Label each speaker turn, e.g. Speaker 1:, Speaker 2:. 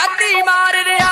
Speaker 1: ਚਾਤੀ ਮਾਰ ਰਿਆ